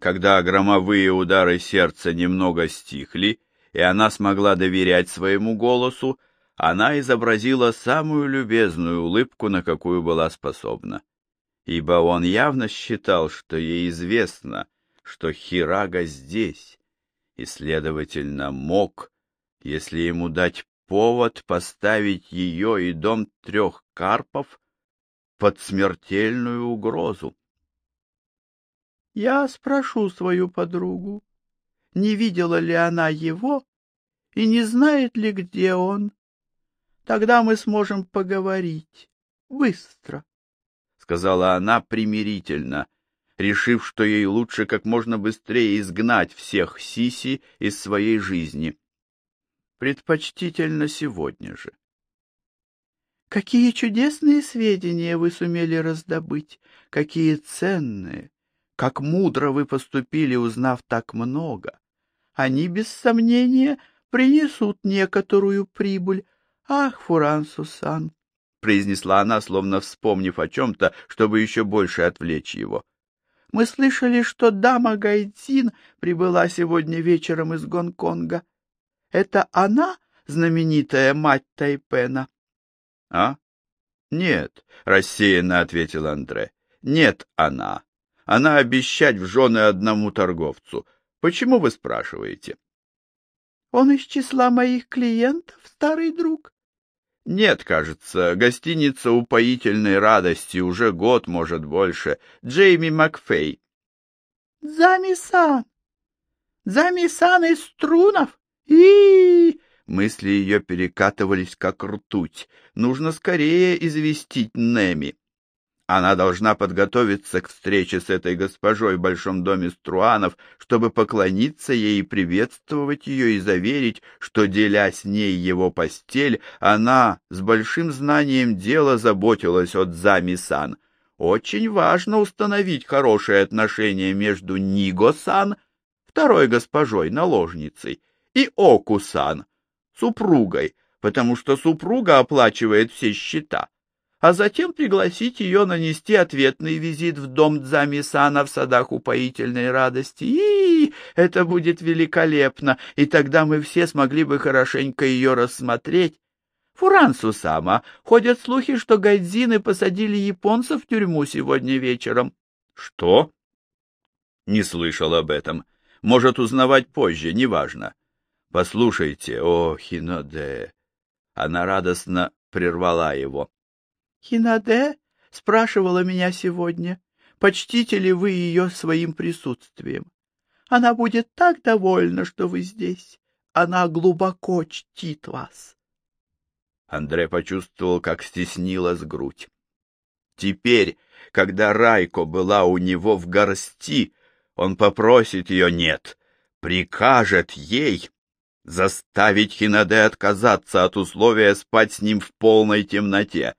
Когда громовые удары сердца немного стихли, и она смогла доверять своему голосу, она изобразила самую любезную улыбку, на какую была способна. Ибо он явно считал, что ей известно, что Хирага здесь, и, следовательно, мог, если ему дать повод, поставить ее и дом трех карпов под смертельную угрозу. Я спрошу свою подругу, не видела ли она его и не знает ли, где он. Тогда мы сможем поговорить. Быстро, — сказала она примирительно, решив, что ей лучше как можно быстрее изгнать всех Сиси из своей жизни. Предпочтительно сегодня же. Какие чудесные сведения вы сумели раздобыть, какие ценные! Как мудро вы поступили, узнав так много. Они, без сомнения, принесут некоторую прибыль. Ах, Фуран Сусан! — произнесла она, словно вспомнив о чем-то, чтобы еще больше отвлечь его. — Мы слышали, что дама Гайдзин прибыла сегодня вечером из Гонконга. Это она, знаменитая мать Тайпена? — А? — Нет, — рассеянно ответил Андре. — Нет, она. Она обещать в жены одному торговцу. Почему вы спрашиваете? Он из числа моих клиентов, старый друг? Нет, кажется, гостиница упоительной радости уже год, может, больше. Джейми Макфей. Замисан! Замисан из струнов? и Мысли ее перекатывались, как ртуть. Нужно скорее известить Неми. Она должна подготовиться к встрече с этой госпожой в большом доме Струанов, чтобы поклониться ей и приветствовать ее и заверить, что, деля с ней его постель, она с большим знанием дела заботилась от Зами-сан. Очень важно установить хорошие отношения между Ниго-сан, второй госпожой, наложницей, и Оку-сан, супругой, потому что супруга оплачивает все счета а затем пригласить ее нанести ответный визит в дом Дзами-сана в садах упоительной радости. И это будет великолепно, и тогда мы все смогли бы хорошенько ее рассмотреть. Фурансу Сама, ходят слухи, что гайдзины посадили японцев в тюрьму сегодня вечером. Что? Не слышал об этом. Может, узнавать позже, неважно. Послушайте, о, Хиноде. Она радостно прервала его. Хинаде спрашивала меня сегодня, почтите ли вы ее своим присутствием. Она будет так довольна, что вы здесь. Она глубоко чтит вас. Андре почувствовал, как стеснилась грудь. Теперь, когда Райко была у него в горсти, он попросит ее нет, прикажет ей заставить Хинаде отказаться от условия спать с ним в полной темноте.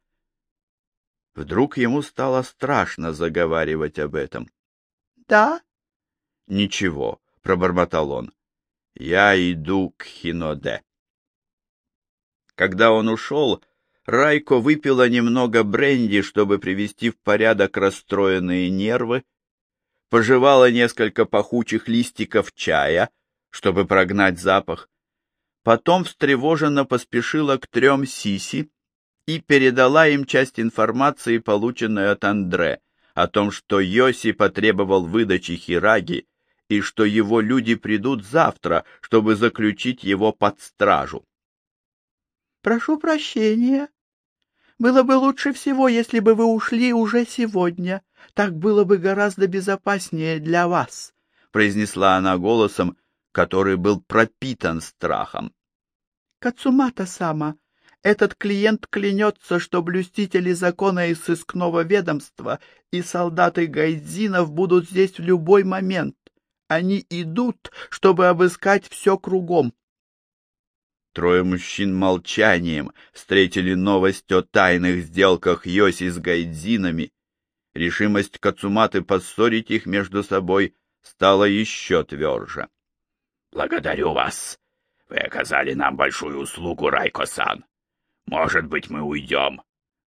Вдруг ему стало страшно заговаривать об этом. — Да? — Ничего, — пробормотал он. — Я иду к Хиноде. Когда он ушел, Райко выпила немного бренди, чтобы привести в порядок расстроенные нервы, пожевала несколько пахучих листиков чая, чтобы прогнать запах, потом встревоженно поспешила к трем сиси, и передала им часть информации, полученной от Андре, о том, что Йоси потребовал выдачи Хираги и что его люди придут завтра, чтобы заключить его под стражу. «Прошу прощения. Было бы лучше всего, если бы вы ушли уже сегодня. Так было бы гораздо безопаснее для вас», — произнесла она голосом, который был пропитан страхом. «Кацумата-сама, этот клиент клянется, что блюстители закона и сыскного ведомства и солдаты гайдзинов будут здесь в любой момент. Они идут, чтобы обыскать все кругом. Трое мужчин молчанием встретили новость о тайных сделках Йоси с гайдзинами. Решимость Кацуматы поссорить их между собой стала еще тверже. — Благодарю вас. Вы оказали нам большую услугу, Райко-сан. Может быть, мы уйдем.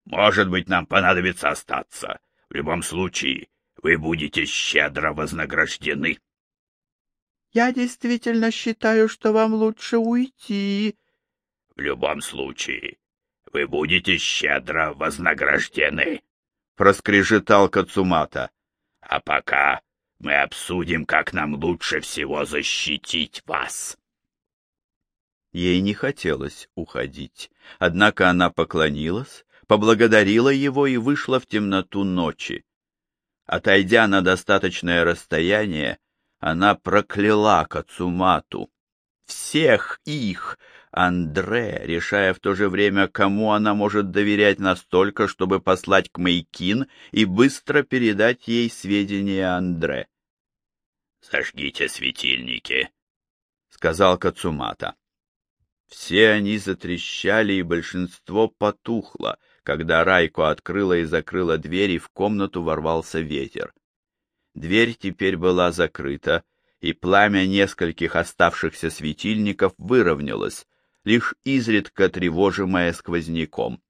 Может быть, нам понадобится остаться. В любом случае, вы будете щедро вознаграждены. Я действительно считаю, что вам лучше уйти. В любом случае, вы будете щедро вознаграждены, — проскрежетал Кацумата. А пока мы обсудим, как нам лучше всего защитить вас. Ей не хотелось уходить, однако она поклонилась, поблагодарила его и вышла в темноту ночи. Отойдя на достаточное расстояние, она прокляла Кацумату. Всех их, Андре, решая в то же время, кому она может доверять настолько, чтобы послать к Мейкин и быстро передать ей сведения Андре. «Зажгите светильники», — сказал Кацумата. Все они затрещали, и большинство потухло, когда Райко открыла и закрыла дверь, и в комнату ворвался ветер. Дверь теперь была закрыта, и пламя нескольких оставшихся светильников выровнялось, лишь изредка тревожимое сквозняком.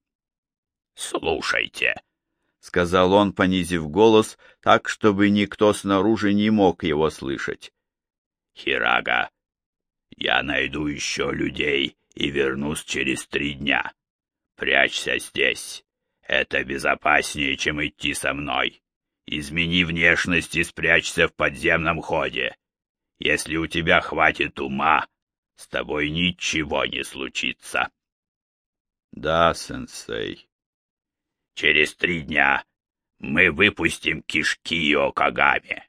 «Слушайте», — сказал он, понизив голос, так, чтобы никто снаружи не мог его слышать. «Хирага, я найду еще людей и вернусь через три дня. Прячься здесь. Это безопаснее, чем идти со мной. Измени внешность и спрячься в подземном ходе. Если у тебя хватит ума, с тобой ничего не случится. Да, сенсей. Через три дня мы выпустим кишки Окагами,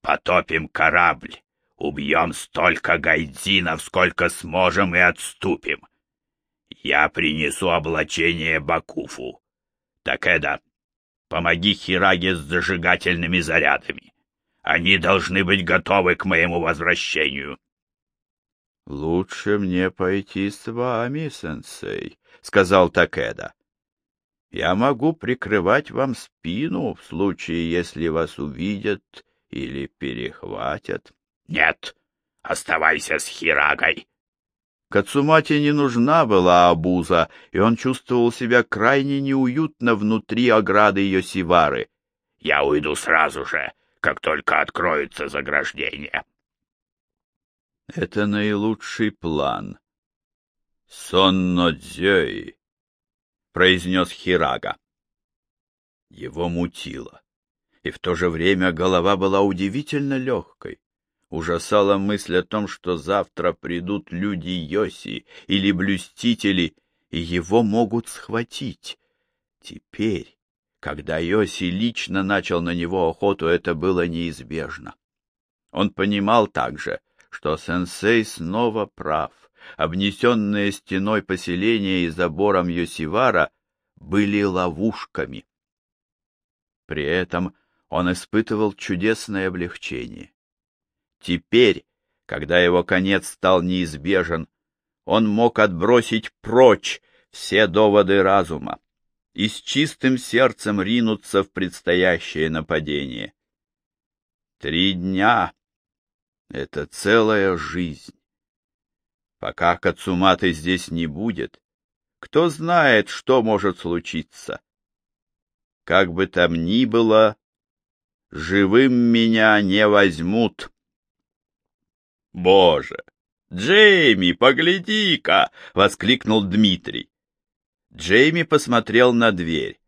потопим корабль, Убьем столько гайдзинов, сколько сможем, и отступим. Я принесу облачение Бакуфу. Такеда, помоги Хираге с зажигательными зарядами. Они должны быть готовы к моему возвращению. — Лучше мне пойти с вами, сенсей, — сказал Такеда. — Я могу прикрывать вам спину в случае, если вас увидят или перехватят. Нет, оставайся с Хирагой. Кацумате не нужна была обуза, и он чувствовал себя крайне неуютно внутри ограды Йосивары. Я уйду сразу же, как только откроется заграждение. Это наилучший план. Сонно-дзёй, произнес Хирага. Его мутило, и в то же время голова была удивительно легкой. Ужасала мысль о том, что завтра придут люди Йоси или блюстители, и его могут схватить. Теперь, когда Йоси лично начал на него охоту, это было неизбежно. Он понимал также, что сенсей снова прав. Обнесенные стеной поселения и забором Йосивара были ловушками. При этом он испытывал чудесное облегчение. Теперь, когда его конец стал неизбежен, он мог отбросить прочь все доводы разума и с чистым сердцем ринуться в предстоящее нападение. Три дня — это целая жизнь. Пока Кацуматы здесь не будет, кто знает, что может случиться. Как бы там ни было, живым меня не возьмут. «Боже! Джейми, погляди-ка!» — воскликнул Дмитрий. Джейми посмотрел на дверь.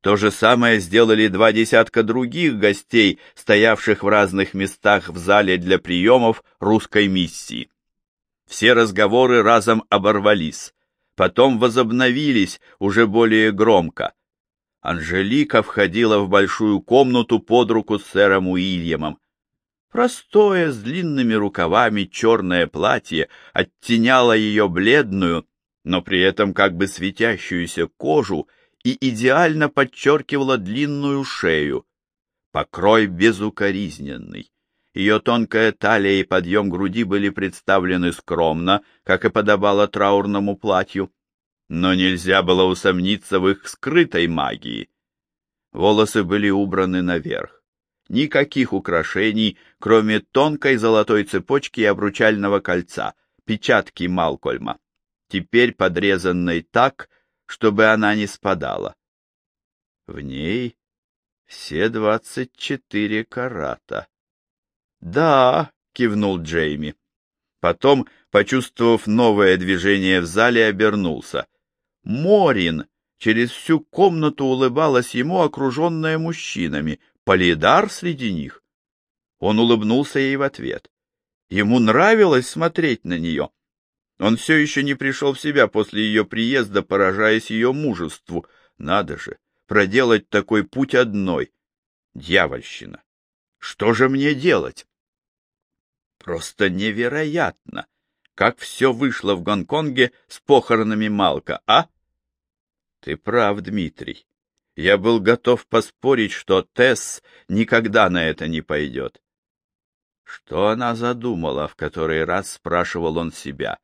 То же самое сделали два десятка других гостей, стоявших в разных местах в зале для приемов русской миссии. Все разговоры разом оборвались, потом возобновились уже более громко. Анжелика входила в большую комнату под руку с сэром Уильямом. Простое, с длинными рукавами черное платье оттеняло ее бледную, но при этом как бы светящуюся кожу и идеально подчеркивало длинную шею. Покрой безукоризненный. Ее тонкая талия и подъем груди были представлены скромно, как и подобало траурному платью, но нельзя было усомниться в их скрытой магии. Волосы были убраны наверх никаких украшений, кроме тонкой золотой цепочки и обручального кольца, печатки Малкольма, теперь подрезанной так, чтобы она не спадала. В ней Все двадцать четыре карата. Да, кивнул Джейми. Потом, почувствовав новое движение в зале, обернулся. Морин через всю комнату улыбалась ему, окруженная мужчинами, Полидар среди них. Он улыбнулся ей в ответ. Ему нравилось смотреть на нее. Он все еще не пришел в себя после ее приезда, поражаясь ее мужеству. Надо же, проделать такой путь одной. Дьявольщина! Что же мне делать? Просто невероятно, как все вышло в Гонконге с похоронами Малка, а? Ты прав, Дмитрий. Я был готов поспорить, что Тесс никогда на это не пойдет. Что она задумала, в который раз спрашивал он себя.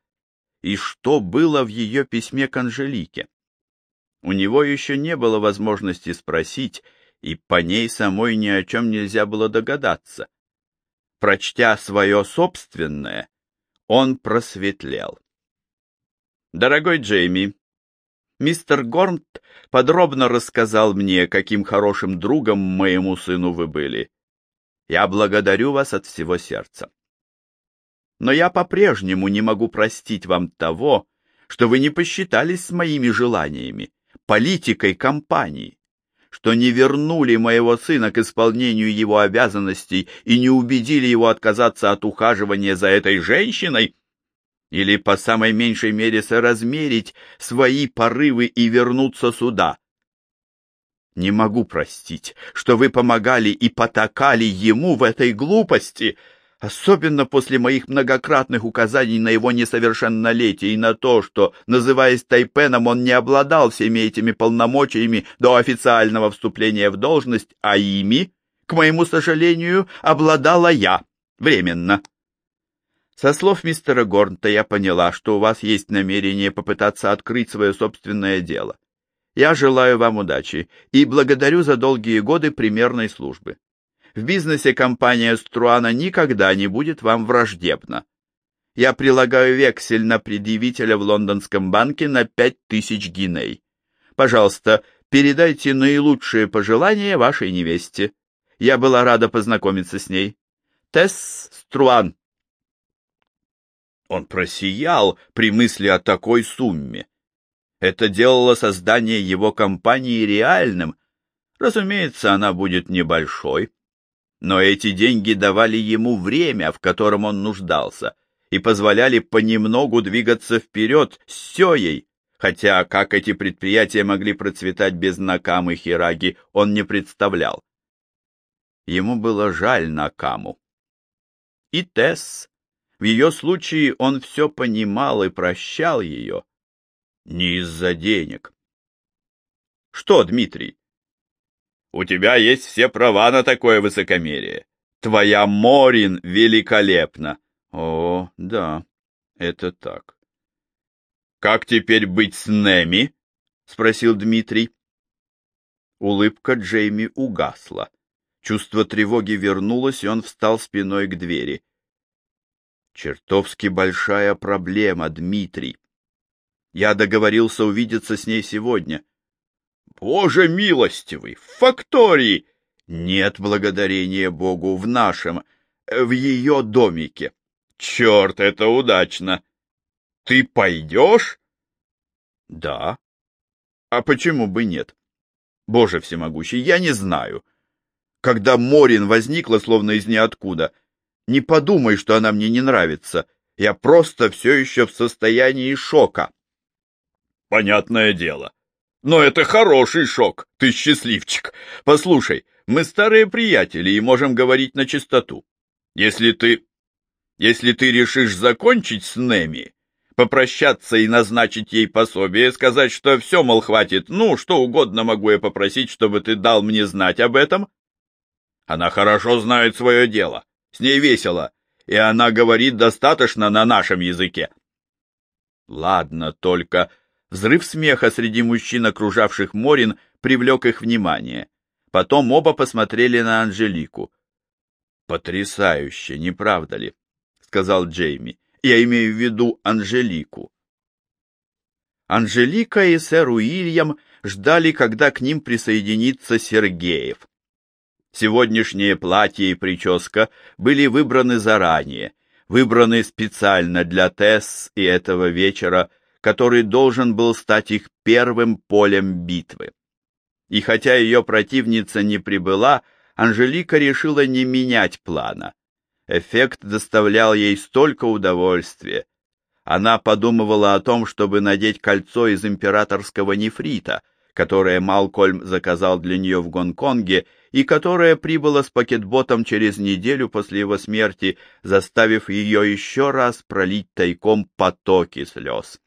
И что было в ее письме к Анжелике? У него еще не было возможности спросить, и по ней самой ни о чем нельзя было догадаться. Прочтя свое собственное, он просветлел. «Дорогой Джейми, мистер Горнт подробно рассказал мне, каким хорошим другом моему сыну вы были. Я благодарю вас от всего сердца. Но я по-прежнему не могу простить вам того, что вы не посчитались с моими желаниями политикой компании, что не вернули моего сына к исполнению его обязанностей и не убедили его отказаться от ухаживания за этой женщиной, или по самой меньшей мере соразмерить свои порывы и вернуться сюда. Не могу простить, что вы помогали и потакали ему в этой глупости — особенно после моих многократных указаний на его несовершеннолетие и на то, что, называясь Тайпеном, он не обладал всеми этими полномочиями до официального вступления в должность, а ими, к моему сожалению, обладала я, временно. Со слов мистера Горнта я поняла, что у вас есть намерение попытаться открыть свое собственное дело. Я желаю вам удачи и благодарю за долгие годы примерной службы. В бизнесе компания Струана никогда не будет вам враждебна. Я прилагаю вексель на предъявителя в лондонском банке на пять тысяч гиней. Пожалуйста, передайте наилучшие пожелания вашей невесте. Я была рада познакомиться с ней. Тесс Струан. Он просиял при мысли о такой сумме. Это делало создание его компании реальным. Разумеется, она будет небольшой, но эти деньги давали ему время, в котором он нуждался, и позволяли понемногу двигаться вперед с Сёей, хотя как эти предприятия могли процветать без Накамы Хираги, он не представлял. Ему было жаль Накаму. И Тесс. В ее случае он все понимал и прощал ее. Не из-за денег. Что, Дмитрий, у тебя есть все права на такое высокомерие. Твоя Морин великолепна. О, да, это так. Как теперь быть с Неми? спросил Дмитрий. Улыбка Джейми угасла. Чувство тревоги вернулось, и он встал спиной к двери. Чертовски большая проблема, Дмитрий. Я договорился увидеться с ней сегодня. Боже милостивый, в фактории! Нет благодарения Богу в нашем, в ее домике. Черт, это удачно! Ты пойдешь? Да. А почему бы нет? Боже всемогущий, я не знаю. Когда Морин возникла словно из ниоткуда, не подумай, что она мне не нравится. Я просто все еще в состоянии шока. Понятное дело. Но это хороший шок, ты счастливчик. Послушай, мы старые приятели и можем говорить на чистоту. Если ты... Если ты решишь закончить с Неми, попрощаться и назначить ей пособие, сказать, что все, мол, хватит, ну, что угодно могу я попросить, чтобы ты дал мне знать об этом? Она хорошо знает свое дело, с ней весело, и она говорит достаточно на нашем языке. Ладно, только Взрыв смеха среди мужчин, окружавших Морин, привлек их внимание. Потом оба посмотрели на Анжелику. «Потрясающе, не правда ли?» — сказал Джейми. «Я имею в виду Анжелику». Анжелика и сэр Уильям ждали, когда к ним присоединится Сергеев. Сегодняшнее платье и прическа были выбраны заранее, выбраны специально для Тесс и этого вечера, который должен был стать их первым полем битвы. И хотя ее противница не прибыла, Анжелика решила не менять плана. Эффект доставлял ей столько удовольствия. Она подумывала о том, чтобы надеть кольцо из императорского нефрита, которое Малкольм заказал для нее в Гонконге и которое прибыло с пакетботом через неделю после его смерти, заставив ее еще раз пролить тайком потоки слез.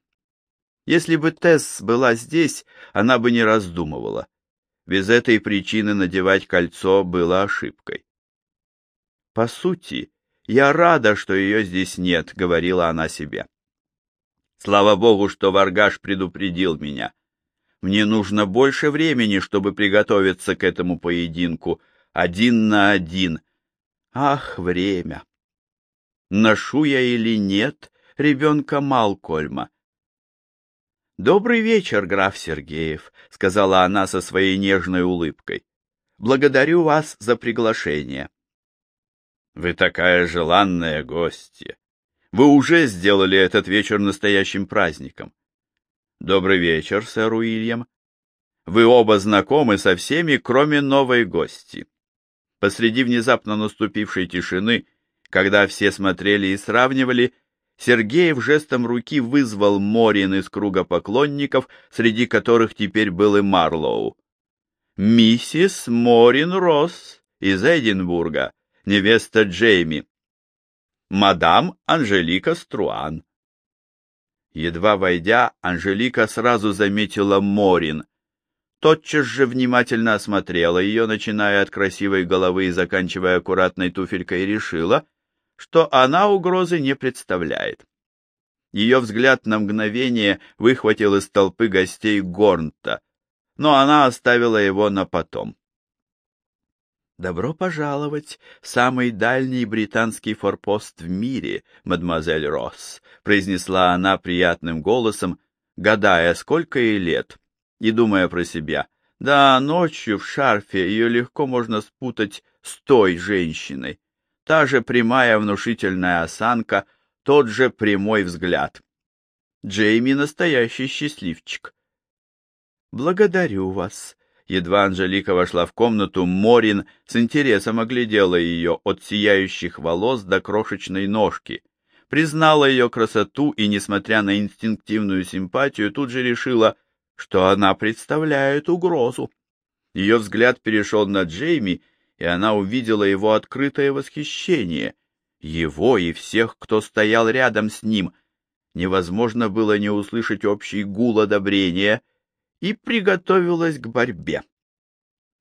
Если бы Тесс была здесь, она бы не раздумывала. Без этой причины надевать кольцо было ошибкой. По сути, я рада, что ее здесь нет, говорила она себе. Слава богу, что Варгаш предупредил меня. Мне нужно больше времени, чтобы приготовиться к этому поединку, один на один. Ах, время! Ношу я или нет ребенка Малкольма? «Добрый вечер, граф Сергеев», — сказала она со своей нежной улыбкой. «Благодарю вас за приглашение». «Вы такая желанная гостья. Вы уже сделали этот вечер настоящим праздником». «Добрый вечер, сэр Уильям. Вы оба знакомы со всеми, кроме новой гости». Посреди внезапно наступившей тишины, когда все смотрели и сравнивали, Сергеев жестом руки вызвал Морин из круга поклонников, среди которых теперь был и Марлоу. «Миссис Морин Росс из Эдинбурга, невеста Джейми. Мадам Анжелика Струан». Едва войдя, Анжелика сразу заметила Морин. Тотчас же внимательно осмотрела ее, начиная от красивой головы и заканчивая аккуратной туфелькой, и решила — что она угрозы не представляет. Ее взгляд на мгновение выхватил из толпы гостей Горнта, но она оставила его на потом. «Добро пожаловать в самый дальний британский форпост в мире, мадемуазель Росс», произнесла она приятным голосом, гадая, сколько ей лет, и думая про себя. Да, ночью в шарфе ее легко можно спутать с той женщиной та же прямая внушительная осанка, тот же прямой взгляд. Джейми настоящий счастливчик. «Благодарю вас». Едва Анжелика вошла в комнату, Морин с интересом оглядела ее от сияющих волос до крошечной ножки, признала ее красоту и, несмотря на инстинктивную симпатию, тут же решила, что она представляет угрозу. Ее взгляд перешел на Джейми, и она увидела его открытое восхищение, его и всех, кто стоял рядом с ним. Невозможно было не услышать общий гул одобрения, и приготовилась к борьбе.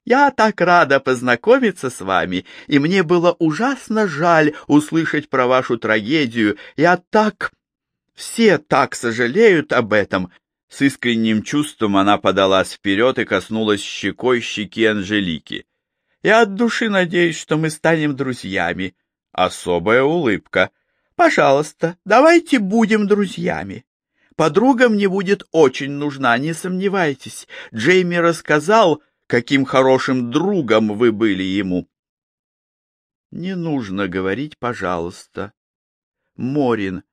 «Я так рада познакомиться с вами, и мне было ужасно жаль услышать про вашу трагедию. Я так... Все так сожалеют об этом». С искренним чувством она подалась вперед и коснулась щекой щеки Анжелики. Я от души надеюсь, что мы станем друзьями. Особая улыбка. Пожалуйста, давайте будем друзьями. Подруга мне будет очень нужна, не сомневайтесь. Джейми рассказал, каким хорошим другом вы были ему. Не нужно говорить «пожалуйста». Морин.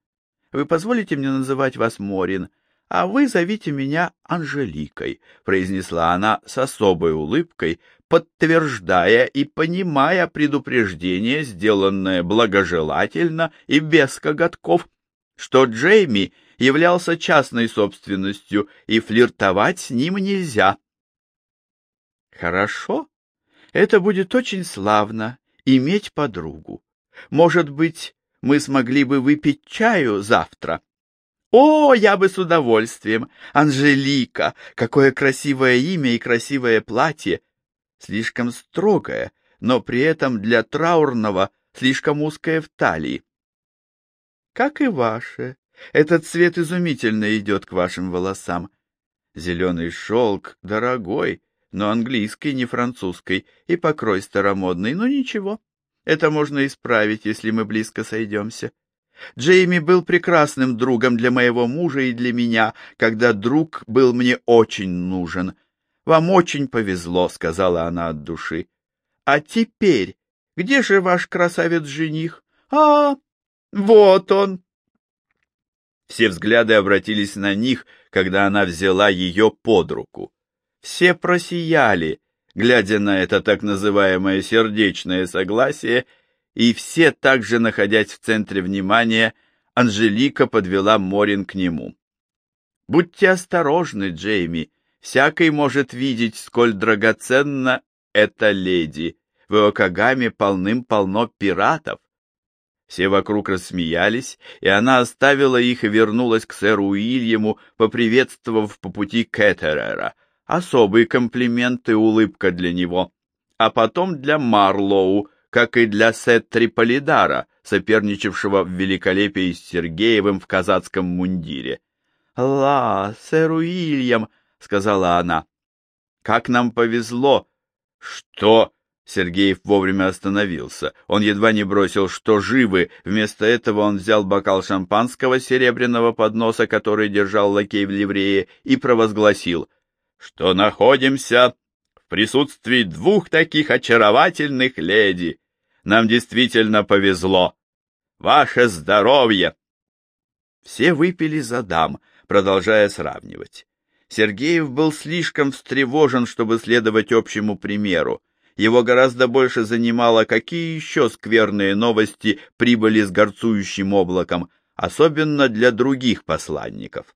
Вы позволите мне называть вас Морин? а вы зовите меня Анжеликой, произнесла она с особой улыбкой, подтверждая и понимая предупреждение, сделанное благожелательно и без коготков, что Джейми являлся частной собственностью и флиртовать с ним нельзя. Хорошо, это будет очень славно иметь подругу. Может быть, мы смогли бы выпить чаю завтра? О, я бы с удовольствием. Анжелика, какое красивое имя и красивое платье. Слишком строгое, но при этом для траурного слишком узкое в талии. Как и ваше. Этот цвет изумительно идет к вашим волосам. Зеленый шелк дорогой, но английский, не французский, и покрой старомодный, но ничего. Это можно исправить, если мы близко сойдемся. Джейми был прекрасным другом для моего мужа и для меня, когда друг был мне очень нужен. Вам очень повезло, — сказала она от души. А теперь где же ваш красавец-жених? А, вот он. Все взгляды обратились на них, когда она взяла ее под руку. Все просияли, глядя на это так называемое сердечное согласие, и все, также находясь в центре внимания, Анжелика подвела Морин к нему. «Будьте осторожны, Джейми, всякий может видеть, сколь драгоценна эта леди. В Иокагаме полным-полно пиратов. Все вокруг рассмеялись, и она оставила их и вернулась к сэру Уильяму, поприветствовав по пути Кеттерера. Особый комплимент и улыбка для него. А потом для Марлоу, как и для Сеттри Полидара, соперничавшего в великолепии с Сергеевым в казацком мундире. «Ла, сэр Уильям», — сказала она, — «как нам повезло!» «Что?» Сергеев вовремя остановился. Он едва не бросил, что живы. Вместо этого он взял бокал шампанского серебряного подноса, который держал лакей в ливрее, и провозгласил, что находимся в присутствии двух таких очаровательных леди. Нам действительно повезло. Ваше здоровье! Все выпили за дам, продолжая сравнивать. Сергеев был слишком встревожен, чтобы следовать общему примеру. Его гораздо больше занимало, какие еще скверные новости прибыли с горцующим облаком, особенно для других посланников.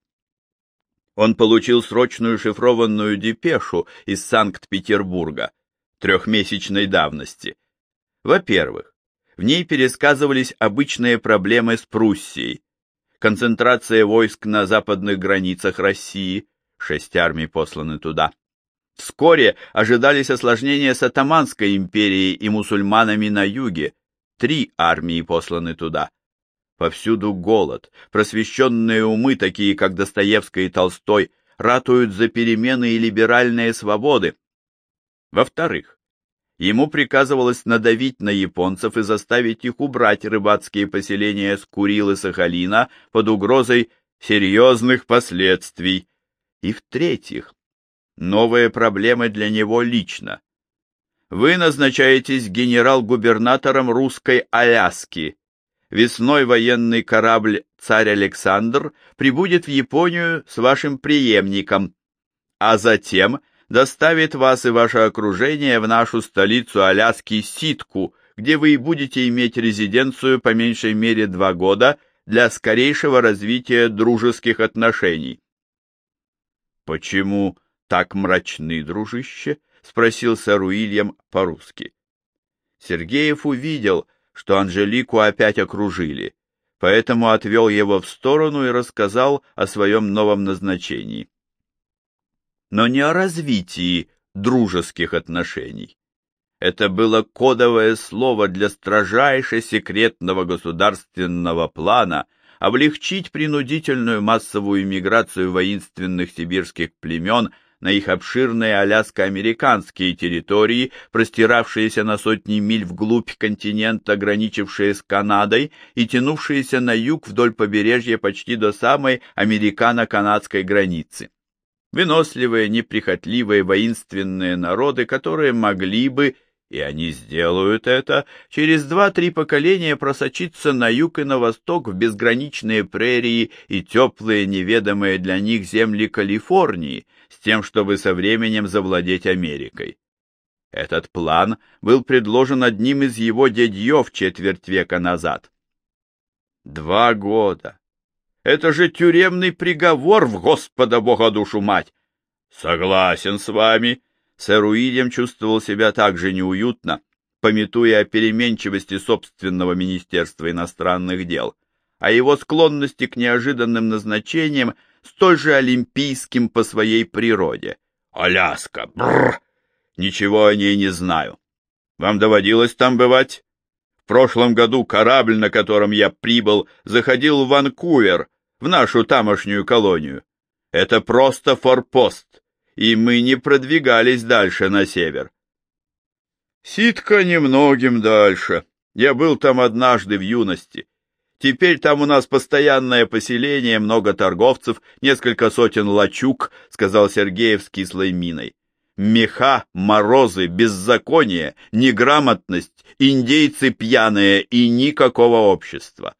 Он получил срочную шифрованную депешу из Санкт-Петербурга трехмесячной давности. Во-первых, в ней пересказывались обычные проблемы с Пруссией, концентрация войск на западных границах России, шесть армий посланы туда, Вскоре ожидались осложнения с Атаманской империей и мусульманами на юге. Три армии посланы туда. Повсюду голод. Просвещенные умы, такие как Достоевский и Толстой, ратуют за перемены и либеральные свободы. Во-вторых, ему приказывалось надавить на японцев и заставить их убрать рыбацкие поселения с Курил и Сахалина под угрозой серьезных последствий. И в-третьих, новые проблемы для него лично. Вы назначаетесь генерал-губернатором русской Аляски. Весной военный корабль «Царь Александр» прибудет в Японию с вашим преемником, а затем доставит вас и ваше окружение в нашу столицу Аляски Ситку, где вы будете иметь резиденцию по меньшей мере два года для скорейшего развития дружеских отношений. Почему так мрачны, дружище? — спросил сэр Уильям по-русски. Сергеев увидел, что Анжелику опять окружили, поэтому отвел его в сторону и рассказал о своем новом назначении. Но не о развитии дружеских отношений. Это было кодовое слово для строжайше секретного государственного плана облегчить принудительную массовую миграцию воинственных сибирских племен – на их обширные аляско-американские территории, простиравшиеся на сотни миль вглубь континента, граничившие с Канадой и тянувшиеся на юг вдоль побережья почти до самой американо-канадской границы. Выносливые, неприхотливые, воинственные народы, которые могли бы и они сделают это, через два-три поколения просочиться на юг и на восток в безграничные прерии и теплые, неведомые для них земли Калифорнии, тем, чтобы со временем завладеть Америкой. Этот план был предложен одним из его дядьев четверть века назад. Два года. Это же тюремный приговор в Господа Бога душу мать. Согласен с вами, Сэр Уильям чувствовал себя так же неуютно, пометуя о переменчивости собственного Министерства иностранных дел, а его склонности к неожиданным назначениям столь же олимпийским по своей природе. Аляска, бррр! Ничего о ней не знаю. Вам доводилось там бывать? В прошлом году корабль, на котором я прибыл, заходил в Ванкувер, в нашу тамошнюю колонию. Это просто форпост и мы не продвигались дальше на север. Ситка немногим дальше. Я был там однажды в юности. Теперь там у нас постоянное поселение, много торговцев, несколько сотен лачуг, — сказал Сергеев с кислой миной. Меха, морозы, беззаконие, неграмотность, индейцы пьяные и никакого общества.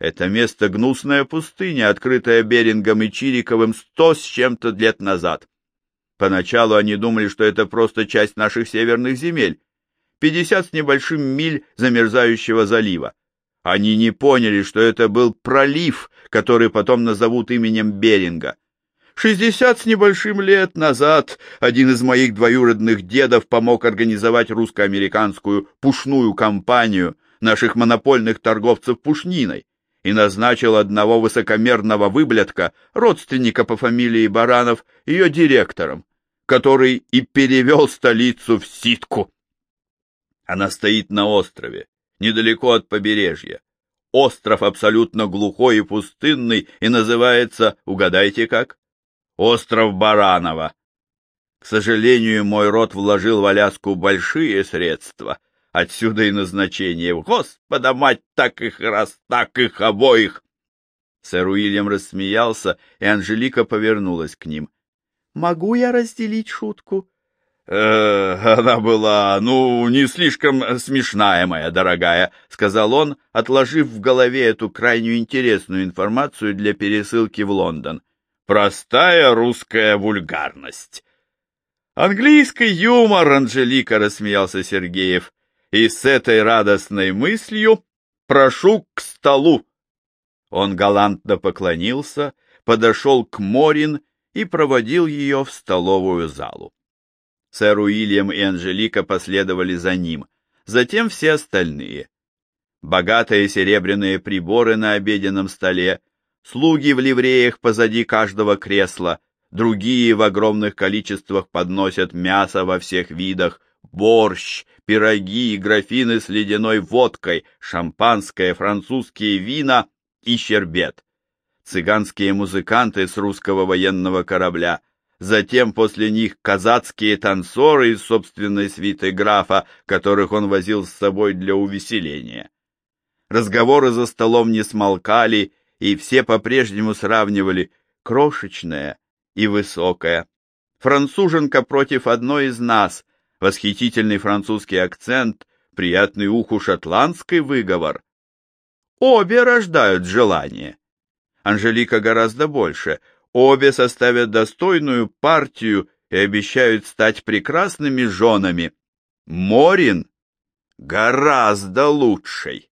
Это место гнусная пустыня, открытая Берингом и Чириковым сто с чем-то лет назад. Поначалу они думали, что это просто часть наших северных земель, пятьдесят с небольшим миль замерзающего залива. Они не поняли, что это был пролив, который потом назовут именем Беринга. Шестьдесят с небольшим лет назад один из моих двоюродных дедов помог организовать русско-американскую пушную компанию наших монопольных торговцев пушниной и назначил одного высокомерного выблядка, родственника по фамилии Баранов, ее директором, который и перевел столицу в ситку. Она стоит на острове, недалеко от побережья. Остров абсолютно глухой и пустынный и называется, угадайте как? Остров Баранова. К сожалению, мой род вложил в Аляску большие средства, Отсюда и назначение. Господа мать, так их раз, так их обоих! Сэр Уильям рассмеялся, и Анжелика повернулась к ним. — Могу я разделить шутку? «Э, она была, ну, не слишком смешная, моя дорогая», — сказал он, отложив в голове эту крайне интересную информацию для пересылки в Лондон. «Простая русская вульгарность». «Английский юмор», — Анжелика рассмеялся Сергеев и с этой радостной мыслью прошу к столу. Он галантно поклонился, подошел к Морин и проводил ее в столовую залу. Сэр Уильям и Анжелика последовали за ним, затем все остальные. Богатые серебряные приборы на обеденном столе, слуги в ливреях позади каждого кресла, другие в огромных количествах подносят мясо во всех видах, борщ, пироги и графины с ледяной водкой, шампанское, французские вина и щербет. Цыганские музыканты с русского военного корабля, затем после них казацкие танцоры из собственной свиты графа, которых он возил с собой для увеселения. Разговоры за столом не смолкали, и все по-прежнему сравнивали крошечное и высокое. Француженка против одной из нас, восхитительный французский акцент, приятный уху шотландский выговор. Обе рождают желание. Анжелика гораздо больше. Обе составят достойную партию и обещают стать прекрасными женами. Морин гораздо лучшей.